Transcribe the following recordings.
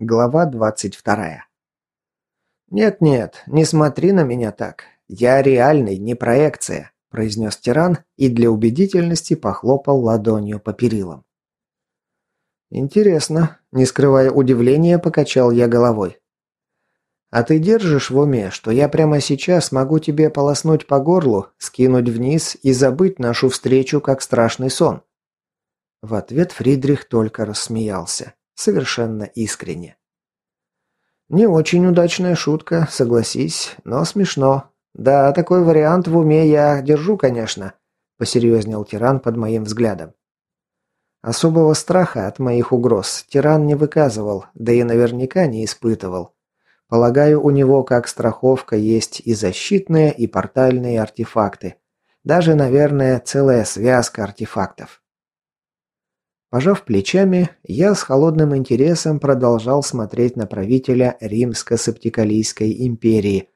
Глава 22. «Нет-нет, не смотри на меня так. Я реальный, не проекция», – произнес тиран и для убедительности похлопал ладонью по перилам. «Интересно», – не скрывая удивления, покачал я головой. «А ты держишь в уме, что я прямо сейчас могу тебе полоснуть по горлу, скинуть вниз и забыть нашу встречу как страшный сон?» В ответ Фридрих только рассмеялся. Совершенно искренне. Не очень удачная шутка, согласись, но смешно. Да, такой вариант в уме я держу, конечно, посерьезнел тиран под моим взглядом. Особого страха от моих угроз тиран не выказывал, да и наверняка не испытывал. Полагаю, у него как страховка есть и защитные, и портальные артефакты. Даже, наверное, целая связка артефактов. Пожав плечами, я с холодным интересом продолжал смотреть на правителя Римско-Септикалийской империи,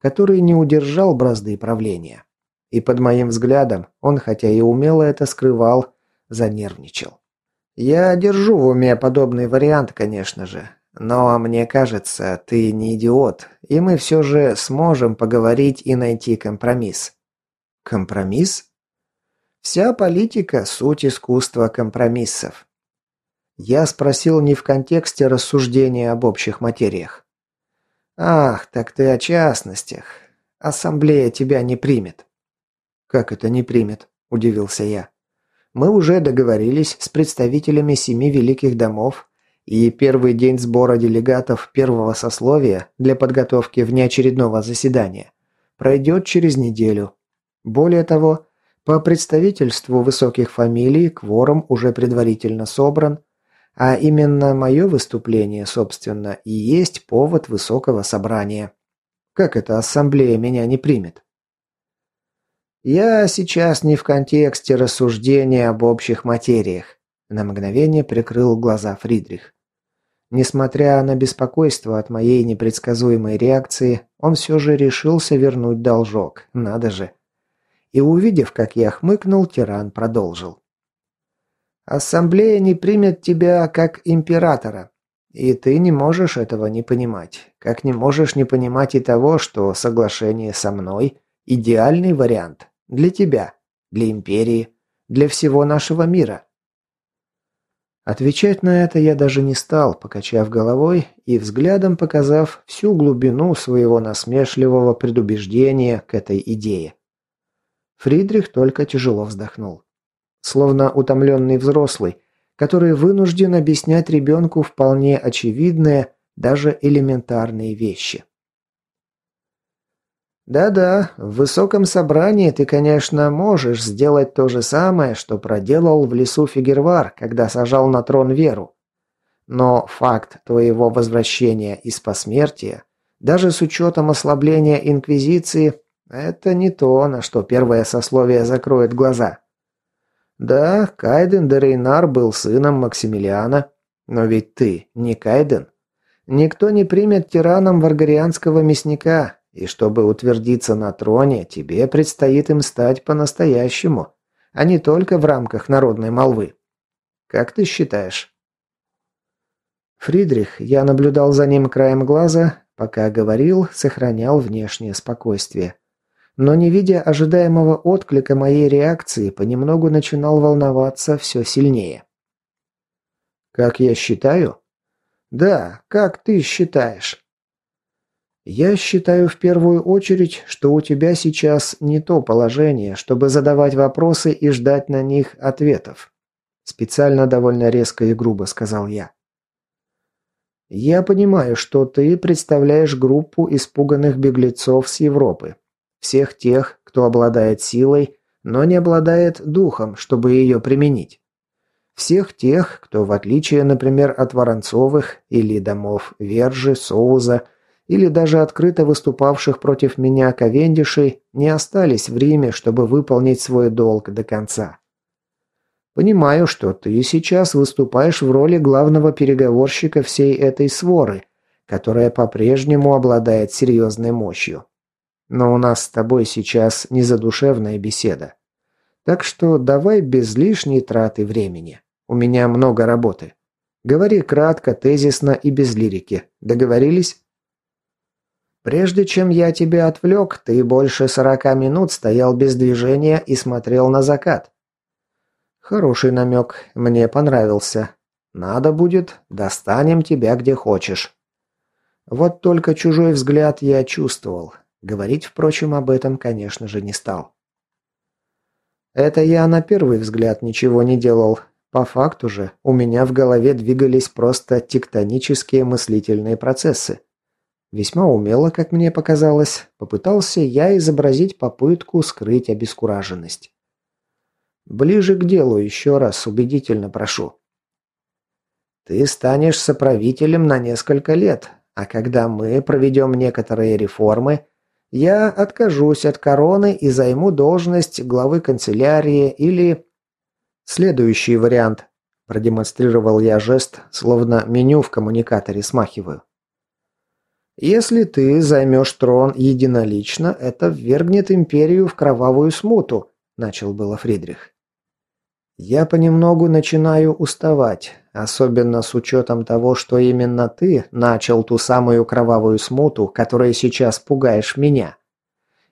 который не удержал бразды правления. И под моим взглядом, он хотя и умело это скрывал, занервничал. Я держу в уме подобный вариант, конечно же, но мне кажется, ты не идиот, и мы все же сможем поговорить и найти компромисс. Компромисс? Вся политика – суть искусства компромиссов. Я спросил не в контексте рассуждения об общих материях. «Ах, так ты о частностях. Ассамблея тебя не примет». «Как это не примет?» – удивился я. «Мы уже договорились с представителями семи великих домов, и первый день сбора делегатов первого сословия для подготовки внеочередного заседания пройдет через неделю. Более того, по представительству высоких фамилий кворум уже предварительно собран, а именно мое выступление, собственно, и есть повод высокого собрания. Как эта ассамблея меня не примет? Я сейчас не в контексте рассуждения об общих материях. На мгновение прикрыл глаза Фридрих. Несмотря на беспокойство от моей непредсказуемой реакции, он все же решился вернуть должок. Надо же. И увидев, как я хмыкнул, тиран продолжил. «Ассамблея не примет тебя как императора, и ты не можешь этого не понимать, как не можешь не понимать и того, что соглашение со мной – идеальный вариант для тебя, для империи, для всего нашего мира». Отвечать на это я даже не стал, покачав головой и взглядом показав всю глубину своего насмешливого предубеждения к этой идее. Фридрих только тяжело вздохнул. Словно утомленный взрослый, который вынужден объяснять ребенку вполне очевидные, даже элементарные вещи. Да-да, в высоком собрании ты, конечно, можешь сделать то же самое, что проделал в лесу Фигервар, когда сажал на трон Веру. Но факт твоего возвращения из посмертия, даже с учетом ослабления Инквизиции, это не то, на что первое сословие закроет глаза. Да, Кайден де Рейнар был сыном Максимилиана, но ведь ты не Кайден. Никто не примет тираном варгарианского мясника, и чтобы утвердиться на троне, тебе предстоит им стать по-настоящему, а не только в рамках народной молвы. Как ты считаешь? Фридрих, я наблюдал за ним краем глаза, пока говорил, сохранял внешнее спокойствие но не видя ожидаемого отклика моей реакции, понемногу начинал волноваться все сильнее. «Как я считаю?» «Да, как ты считаешь?» «Я считаю в первую очередь, что у тебя сейчас не то положение, чтобы задавать вопросы и ждать на них ответов». Специально довольно резко и грубо сказал я. «Я понимаю, что ты представляешь группу испуганных беглецов с Европы, всех тех, кто обладает силой, но не обладает духом, чтобы ее применить. Всех тех, кто, в отличие, например, от Воронцовых или домов Вержи, Соуза, или даже открыто выступавших против меня Ковендишей, не остались в Риме, чтобы выполнить свой долг до конца. Понимаю, что ты сейчас выступаешь в роли главного переговорщика всей этой своры, которая по-прежнему обладает серьезной мощью. Но у нас с тобой сейчас не задушевная беседа. Так что давай без лишней траты времени. У меня много работы. Говори кратко, тезисно и без лирики. Договорились? Прежде чем я тебя отвлек, ты больше сорока минут стоял без движения и смотрел на закат. Хороший намек, мне понравился. Надо будет, достанем тебя где хочешь. Вот только чужой взгляд я чувствовал. Говорить, впрочем, об этом, конечно же, не стал. Это я на первый взгляд ничего не делал. По факту же, у меня в голове двигались просто тектонические мыслительные процессы. Весьма умело, как мне показалось, попытался я изобразить попытку скрыть обескураженность. Ближе к делу еще раз убедительно прошу. Ты станешь соправителем на несколько лет, а когда мы проведем некоторые реформы, я откажусь от короны и займу должность главы канцелярии или... Следующий вариант. Продемонстрировал я жест, словно меню в коммуникаторе смахиваю. Если ты займешь трон единолично, это ввергнет империю в кровавую смуту, начал было Фридрих. Я понемногу начинаю уставать, особенно с учетом того, что именно ты начал ту самую кровавую смуту, которая сейчас пугаешь меня.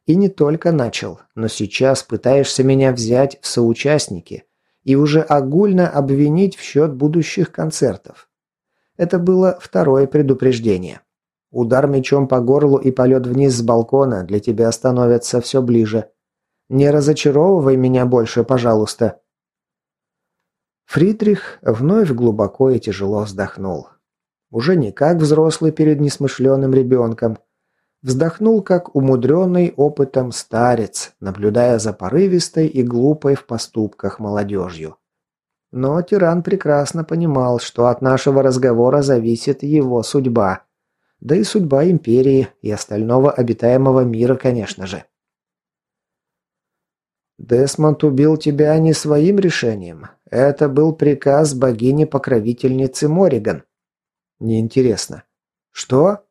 И не только начал, но сейчас пытаешься меня взять в соучастники и уже огульно обвинить в счет будущих концертов. Это было второе предупреждение. Удар мечом по горлу и полет вниз с балкона для тебя становятся все ближе. Не разочаровывай меня больше, пожалуйста. Фридрих вновь глубоко и тяжело вздохнул. Уже не как взрослый перед несмышленым ребенком. Вздохнул, как умудренный опытом старец, наблюдая за порывистой и глупой в поступках молодежью. Но тиран прекрасно понимал, что от нашего разговора зависит его судьба. Да и судьба империи и остального обитаемого мира, конечно же. Десмонд убил тебя не своим решением. Это был приказ богини-покровительницы Мориган. Неинтересно. Что?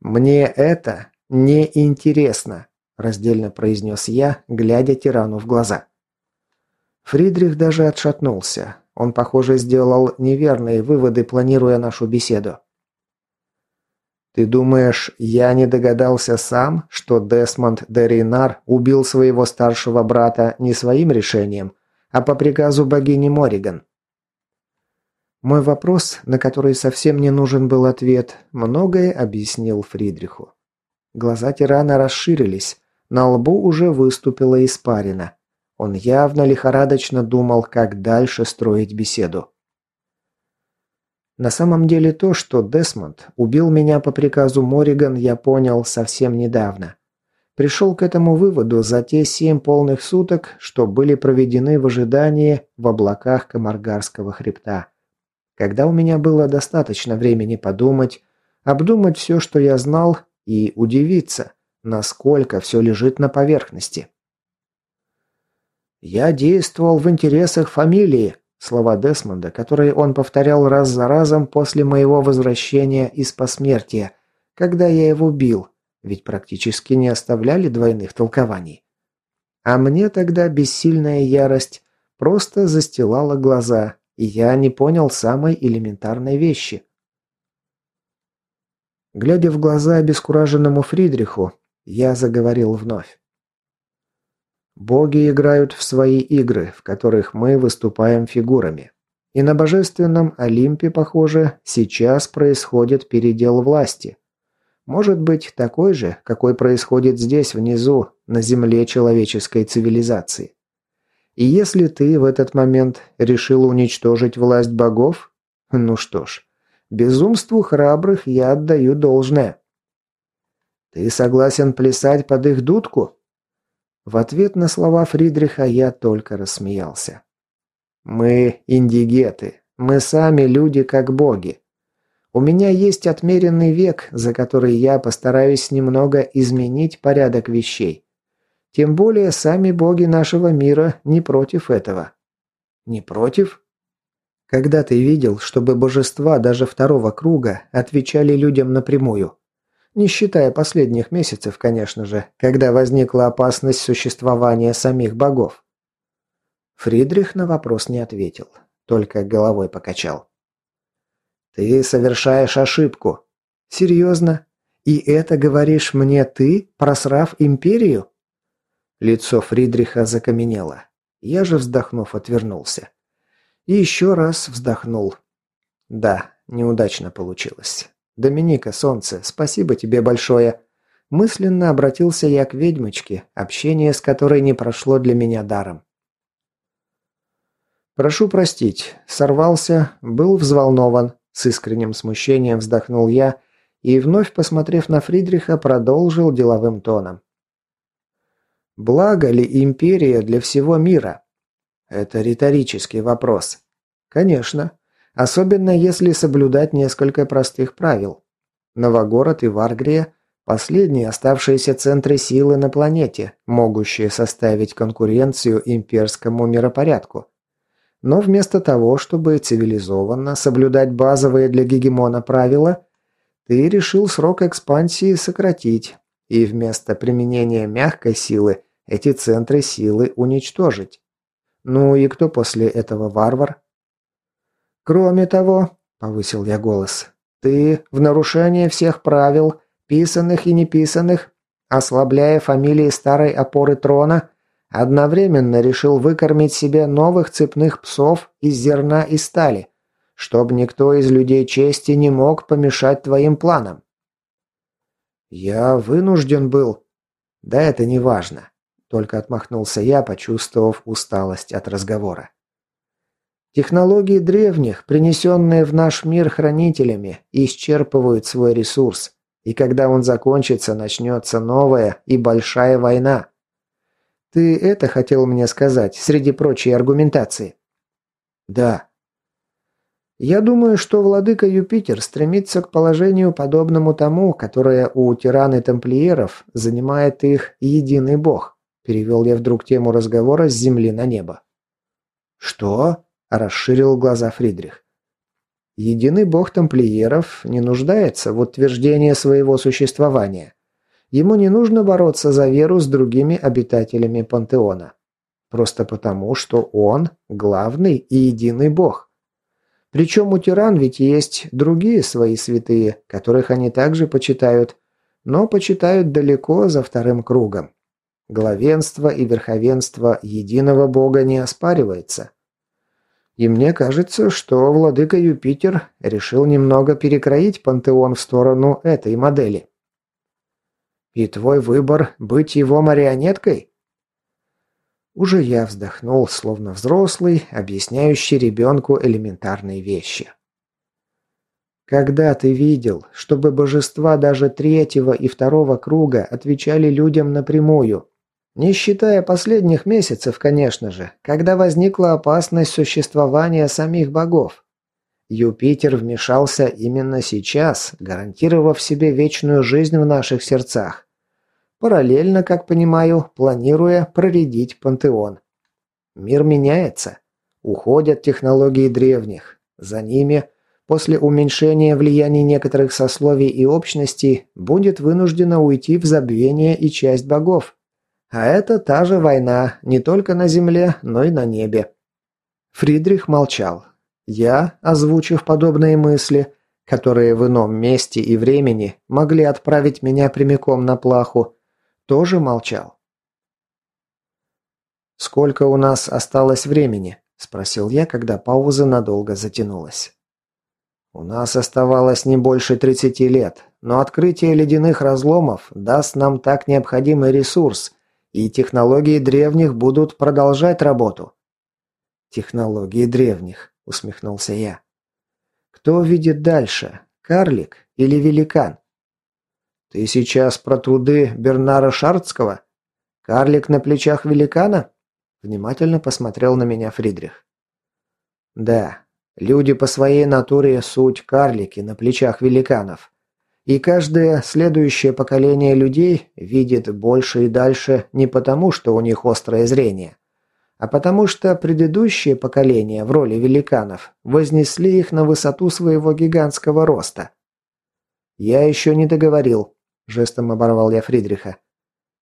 Мне это не интересно, раздельно произнес я, глядя тирану в глаза. Фридрих даже отшатнулся. Он, похоже, сделал неверные выводы, планируя нашу беседу. Ты думаешь, я не догадался сам, что Десмонд Деринар убил своего старшего брата не своим решением, а по приказу богини Мориган? Мой вопрос, на который совсем не нужен был ответ, многое объяснил Фридриху. Глаза тирана расширились, на лбу уже выступила испарина. Он явно лихорадочно думал, как дальше строить беседу. На самом деле то, что Десмонд убил меня по приказу Мориган, я понял совсем недавно. Пришел к этому выводу за те семь полных суток, что были проведены в ожидании в облаках Камаргарского хребта. Когда у меня было достаточно времени подумать, обдумать все, что я знал, и удивиться, насколько все лежит на поверхности. «Я действовал в интересах фамилии», Слова Десмонда, которые он повторял раз за разом после моего возвращения из посмертия, когда я его убил, ведь практически не оставляли двойных толкований. А мне тогда бессильная ярость просто застилала глаза, и я не понял самой элементарной вещи. Глядя в глаза обескураженному Фридриху, я заговорил вновь. Боги играют в свои игры, в которых мы выступаем фигурами. И на божественном Олимпе, похоже, сейчас происходит передел власти. Может быть, такой же, какой происходит здесь внизу, на земле человеческой цивилизации. И если ты в этот момент решил уничтожить власть богов, ну что ж, безумству храбрых я отдаю должное. Ты согласен плясать под их дудку? В ответ на слова Фридриха я только рассмеялся. «Мы индигеты. Мы сами люди как боги. У меня есть отмеренный век, за который я постараюсь немного изменить порядок вещей. Тем более сами боги нашего мира не против этого». «Не против?» Когда ты видел, чтобы божества даже второго круга отвечали людям напрямую? Не считая последних месяцев, конечно же, когда возникла опасность существования самих богов. Фридрих на вопрос не ответил, только головой покачал. Ты совершаешь ошибку. Серьезно? И это говоришь мне ты, просрав империю? Лицо Фридриха закаменело. Я же, вздохнув, отвернулся. И еще раз вздохнул. Да, неудачно получилось. Доминика, солнце, спасибо тебе большое. Мысленно обратился я к ведьмочке, общение с которой не прошло для меня даром. «Прошу простить, сорвался, был взволнован», с искренним смущением вздохнул я и, вновь посмотрев на Фридриха, продолжил деловым тоном. «Благо ли империя для всего мира?» Это риторический вопрос. Конечно. Особенно если соблюдать несколько простых правил. Новогород и Варгрия – последние оставшиеся центры силы на планете, могущие составить конкуренцию имперскому миропорядку. Но вместо того, чтобы цивилизованно соблюдать базовые для гегемона правила, ты решил срок экспансии сократить и вместо применения мягкой силы эти центры силы уничтожить. Ну и кто после этого варвар? Кроме того, повысил я голос, ты в нарушение всех правил, писанных и неписанных, ослабляя фамилии старой опоры трона, одновременно решил выкормить себе новых цепных псов из зерна и стали, чтобы никто из людей чести не мог помешать твоим планам. Я вынужден был. Да это не важно. Только отмахнулся я, почувствовав усталость от разговора. Технологии древних, принесенные в наш мир хранителями, исчерпывают свой ресурс, и когда он закончится, начнется новая и большая война. Ты это хотел мне сказать, среди прочей аргументации? Да. Я думаю, что владыка Юпитер стремится к положению, подобному тому, которое у тираны тамплиеров занимает их единый бог. Перевел я вдруг тему разговора с земли на небо. «Что?» – расширил глаза Фридрих. «Единый бог тамплиеров не нуждается в утверждении своего существования. Ему не нужно бороться за веру с другими обитателями пантеона. Просто потому, что он – главный и единый бог. Причем у тиран ведь есть другие свои святые, которых они также почитают, но почитают далеко за вторым кругом. Главенство и верховенство единого бога не оспаривается. И мне кажется, что владыка Юпитер решил немного перекроить пантеон в сторону этой модели. И твой выбор – быть его марионеткой? Уже я вздохнул, словно взрослый, объясняющий ребенку элементарные вещи. Когда ты видел, чтобы божества даже третьего и второго круга отвечали людям напрямую, не считая последних месяцев, конечно же, когда возникла опасность существования самих богов. Юпитер вмешался именно сейчас, гарантировав себе вечную жизнь в наших сердцах. Параллельно, как понимаю, планируя проредить пантеон. Мир меняется. Уходят технологии древних. За ними, после уменьшения влияния некоторых сословий и общностей, будет вынуждена уйти в забвение и часть богов. А это та же война, не только на земле, но и на небе. Фридрих молчал. Я, озвучив подобные мысли, которые в ином месте и времени могли отправить меня прямиком на плаху, тоже молчал. «Сколько у нас осталось времени?» – спросил я, когда пауза надолго затянулась. «У нас оставалось не больше 30 лет, но открытие ледяных разломов даст нам так необходимый ресурс, и технологии древних будут продолжать работу. Технологии древних, усмехнулся я. Кто видит дальше, карлик или великан? Ты сейчас про труды Бернара Шардского? Карлик на плечах великана? Внимательно посмотрел на меня Фридрих. Да, люди по своей натуре суть карлики на плечах великанов. И каждое следующее поколение людей видит больше и дальше не потому, что у них острое зрение, а потому что предыдущие поколения в роли великанов вознесли их на высоту своего гигантского роста. «Я еще не договорил», – жестом оборвал я Фридриха.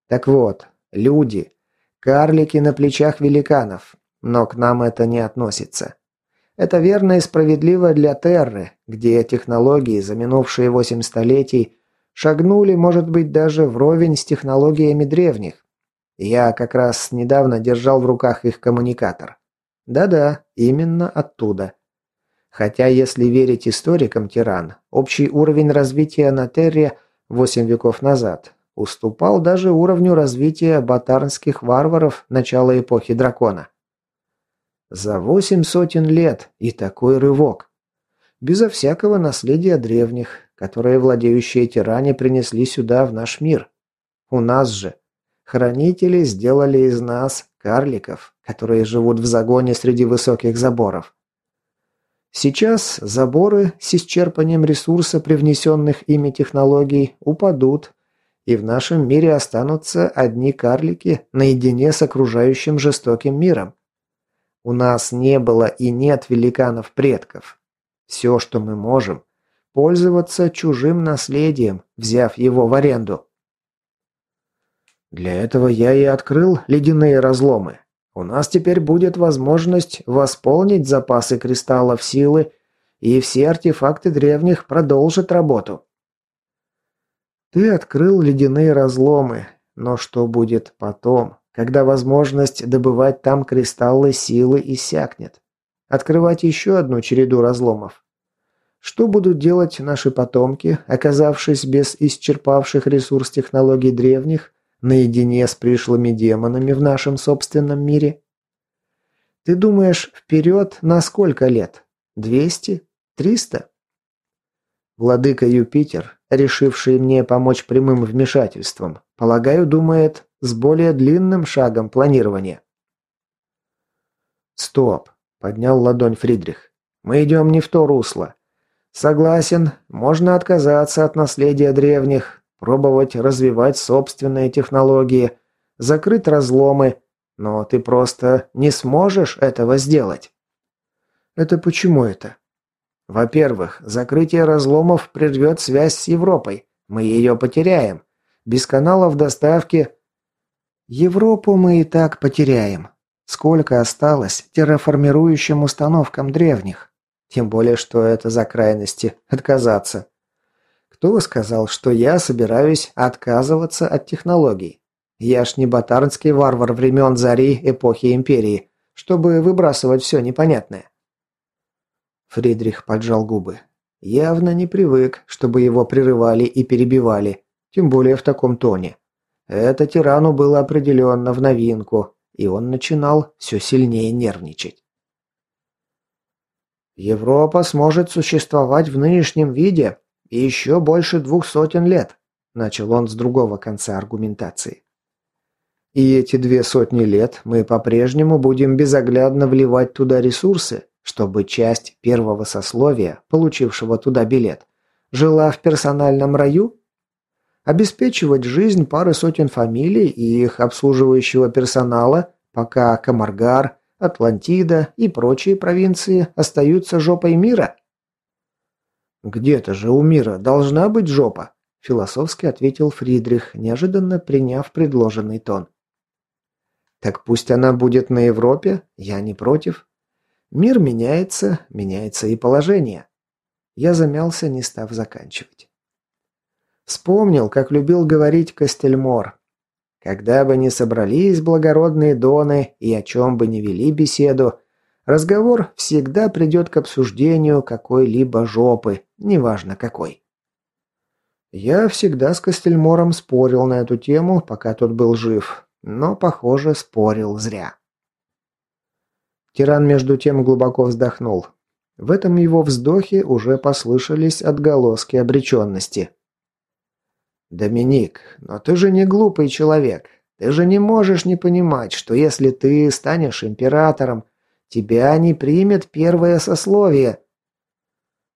«Так вот, люди, карлики на плечах великанов, но к нам это не относится. Это верно и справедливо для Терры, где технологии за минувшие восемь столетий шагнули, может быть, даже вровень с технологиями древних. Я как раз недавно держал в руках их коммуникатор. Да-да, именно оттуда. Хотя, если верить историкам Тиран, общий уровень развития на Терре 8 веков назад уступал даже уровню развития батарнских варваров начала эпохи дракона. За восемь сотен лет и такой рывок. Безо всякого наследия древних, которые владеющие тиране принесли сюда, в наш мир. У нас же. Хранители сделали из нас карликов, которые живут в загоне среди высоких заборов. Сейчас заборы с исчерпанием ресурса привнесенных ими технологий упадут, и в нашем мире останутся одни карлики наедине с окружающим жестоким миром. У нас не было и нет великанов-предков. Все, что мы можем, пользоваться чужим наследием, взяв его в аренду. Для этого я и открыл ледяные разломы. У нас теперь будет возможность восполнить запасы кристаллов силы, и все артефакты древних продолжат работу. Ты открыл ледяные разломы, но что будет потом, когда возможность добывать там кристаллы силы иссякнет? Открывать еще одну череду разломов? Что будут делать наши потомки, оказавшись без исчерпавших ресурс технологий древних, наедине с пришлыми демонами в нашем собственном мире? Ты думаешь, вперед на сколько лет? Двести? Триста? Владыка Юпитер, решивший мне помочь прямым вмешательством, полагаю, думает с более длинным шагом планирования. «Стоп!» – поднял ладонь Фридрих. «Мы идем не в то русло. Согласен, можно отказаться от наследия древних, пробовать развивать собственные технологии, закрыть разломы, но ты просто не сможешь этого сделать. Это почему это? Во-первых, закрытие разломов прервет связь с Европой. Мы ее потеряем. Без каналов доставки... Европу мы и так потеряем. Сколько осталось терраформирующим установкам древних? Тем более, что это за крайности – отказаться. Кто сказал, что я собираюсь отказываться от технологий? Я ж не батарнский варвар времен зари эпохи Империи, чтобы выбрасывать все непонятное. Фридрих поджал губы. Явно не привык, чтобы его прерывали и перебивали, тем более в таком тоне. Это тирану было определенно в новинку, и он начинал все сильнее нервничать. Европа сможет существовать в нынешнем виде еще больше двух сотен лет», – начал он с другого конца аргументации. «И эти две сотни лет мы по-прежнему будем безоглядно вливать туда ресурсы, чтобы часть первого сословия, получившего туда билет, жила в персональном раю? Обеспечивать жизнь пары сотен фамилий и их обслуживающего персонала, пока Камаргар, Атлантида и прочие провинции остаются жопой мира?» «Где-то же у мира должна быть жопа», – философски ответил Фридрих, неожиданно приняв предложенный тон. «Так пусть она будет на Европе, я не против. Мир меняется, меняется и положение». Я замялся, не став заканчивать. Вспомнил, как любил говорить Костельмор. Когда бы ни собрались благородные доны и о чем бы ни вели беседу, Разговор всегда придет к обсуждению какой-либо жопы, неважно какой. Я всегда с Костельмором спорил на эту тему, пока тот был жив, но, похоже, спорил зря. Тиран между тем глубоко вздохнул. В этом его вздохе уже послышались отголоски обреченности. «Доминик, но ты же не глупый человек. Ты же не можешь не понимать, что если ты станешь императором, Тебя не примет первое сословие!»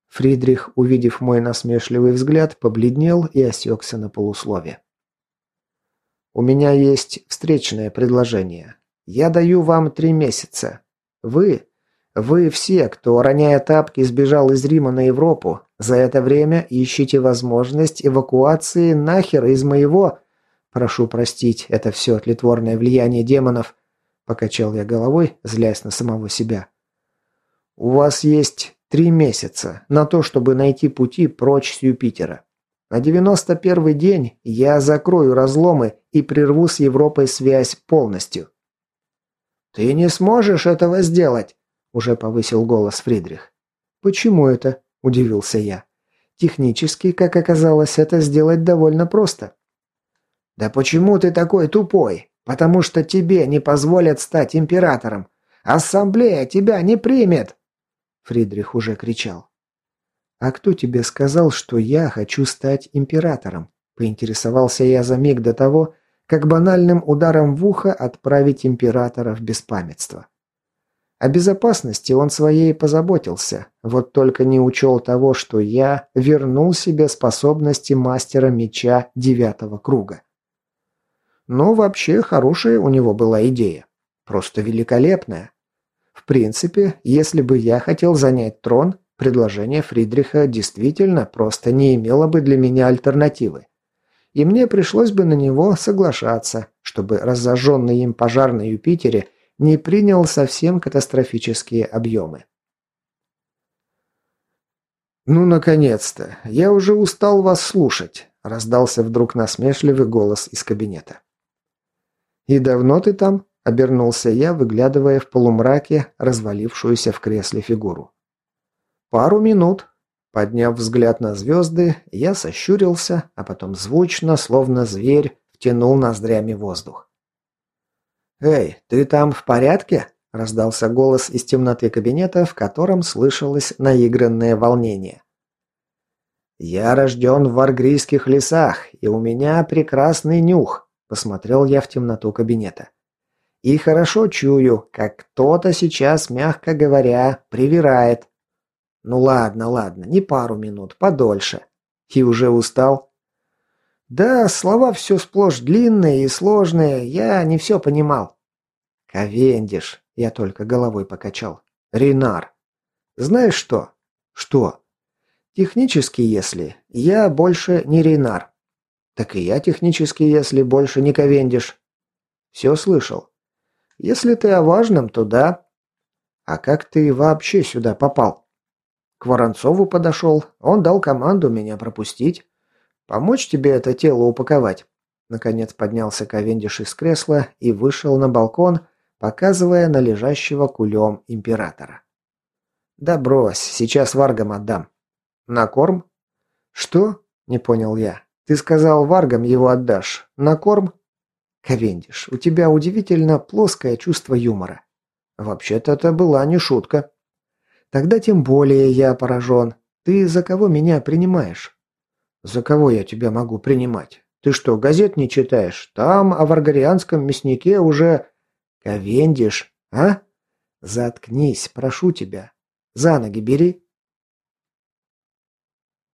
Фридрих, увидев мой насмешливый взгляд, побледнел и осекся на полуслове. «У меня есть встречное предложение. Я даю вам три месяца. Вы, вы все, кто, роняя тапки, сбежал из Рима на Европу, за это время ищите возможность эвакуации нахер из моего... Прошу простить, это все тлетворное влияние демонов. Покачал я головой, злясь на самого себя. У вас есть три месяца на то, чтобы найти пути прочь с Юпитера. На 91 день я закрою разломы и прерву с Европой связь полностью. Ты не сможешь этого сделать, уже повысил голос Фридрих. Почему это? Удивился я. Технически, как оказалось, это сделать довольно просто. Да почему ты такой тупой? Потому что тебе не позволят стать императором. Ассамблея тебя не примет. Фридрих уже кричал. «А кто тебе сказал, что я хочу стать императором?» Поинтересовался я за миг до того, как банальным ударом в ухо отправить императора в беспамятство. О безопасности он своей позаботился, вот только не учел того, что я вернул себе способности мастера меча девятого круга. Но вообще хорошая у него была идея. Просто великолепная. В принципе, если бы я хотел занять трон, предложение Фридриха действительно просто не имело бы для меня альтернативы. И мне пришлось бы на него соглашаться, чтобы разожженный им пожар на Юпитере не принял совсем катастрофические объемы. «Ну, наконец-то! Я уже устал вас слушать!» – раздался вдруг насмешливый голос из кабинета. «И давно ты там?» – обернулся я, выглядывая в полумраке развалившуюся в кресле фигуру. «Пару минут». Подняв взгляд на звезды, я сощурился, а потом звучно, словно зверь, втянул ноздрями воздух. «Эй, ты там в порядке?» – раздался голос из темноты кабинета, в котором слышалось наигранное волнение. «Я рожден в варгрийских лесах, и у меня прекрасный нюх», – посмотрел я в темноту кабинета. И хорошо чую, как кто-то сейчас, мягко говоря, привирает. Ну ладно, ладно, не пару минут, подольше. И уже устал? Да, слова все сплошь длинные и сложные, я не все понимал. Ковендиш, я только головой покачал. Ринар. Знаешь что? Что? Технически, если, я больше не Ринар. Так и я технически, если больше не Ковендиш. Все слышал. Если ты о важном, то да. А как ты вообще сюда попал? К Воронцову подошел, он дал команду меня пропустить. Помочь тебе это тело упаковать. Наконец поднялся Ковендиш из кресла и вышел на балкон, показывая на лежащего кулем императора. «Да брось, сейчас варгам отдам». «На корм?» «Что?» – не понял я. «Ты сказал, варгам его отдашь. На корм?» Ковендиш, у тебя удивительно плоское чувство юмора. Вообще-то это была не шутка. Тогда тем более я поражен. Ты за кого меня принимаешь? За кого я тебя могу принимать? Ты что, газет не читаешь? Там о варгарианском мяснике уже... Ковендиш, а? Заткнись, прошу тебя. За ноги бери.